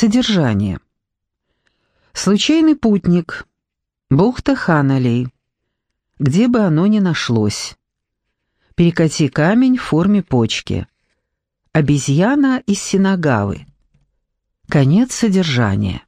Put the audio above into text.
Содержание. Случайный путник. Бухта Ханалей. Где бы оно ни нашлось. Перекати камень в форме почки. Обезьяна из Синагавы. Конец содержания.